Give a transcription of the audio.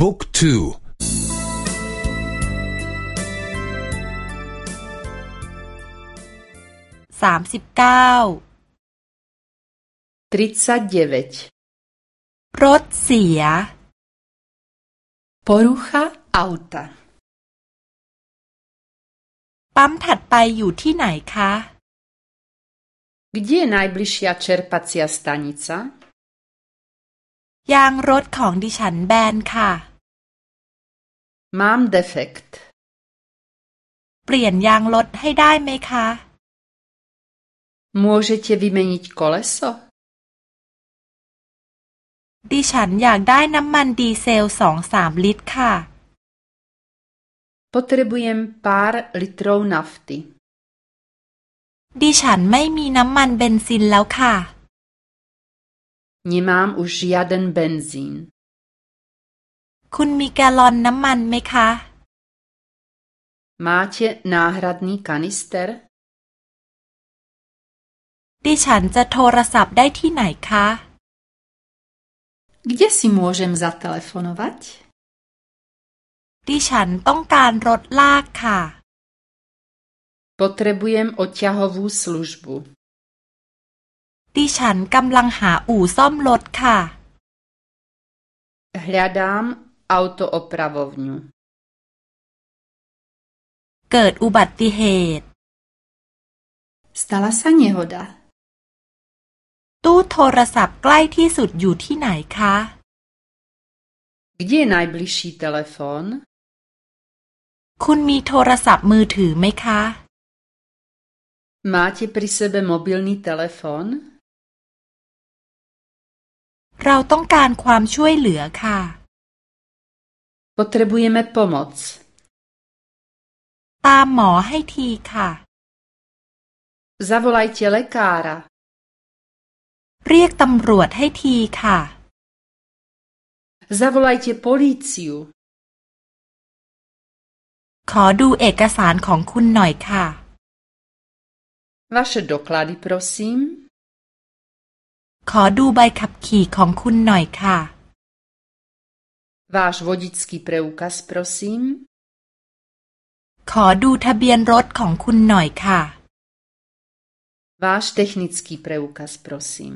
บุ๊กทูสามสิบเก้าทริซาเดเวชรถเสีย porucha auta ปั๊มถัดไปอยู่ที่ไหนคะ Gdzie najbliższa czerpacja stanica? ยางรถของดิฉันแบนค่ะ Mam defekt เปลี่ยนยางรถให้ได้ไหมคะ Możecie wymienić koleso? ดิฉันอยากได้น้ำมันดีเซลสองสามลิตรค่ะ Potrzebuję par litrów nafty. ดิฉันไม่มีน้ำมันเบนซินแล้วค่ะ Nie mam już żaden benzyn. คุณมีแกลลอนน้ำมันไหมคะ Macie náhradný kanister? ดิฉันจะโทรศัพท์ได้ที่ไหนคะ Gdzie si môžem zatelefonovať? ดิฉันต้องการรถลากค่ะ Potrebujem odťahovú službu. ดิฉันกำลังหาอู่ซ่อมรถค่ะ Hľadám autoopravovňu. เกิดอุบัติเหตุ Stala sa nehoda. ตู้โทรศัพท์ใกล้ที่สุดอยู่ที่ไหนคะ Gdzie je najbližší telefón? คุณมีโทรศัพท์มือถือไหมคะ Máte pri sebe mobilný telefón? เราต้องการความช่วยเหลือค่ะ Potrebujeme pomoc. ตามหมอให้ทีค่ะ Zavolajte lekára. เรียกตำรวจให้ทีค่ะ Zavolajte políciu. ขอดูเอกสารของคุณหน่อยค่ะ Vaše doklady, prosím. ขอดูใบขับขี่ของคุณหน่อยค่ะ Váš vodický preukaz, prosím. ขอดูทะเบียนรถของคุณหน่อยค่ะ Váš technický preukaz, prosím.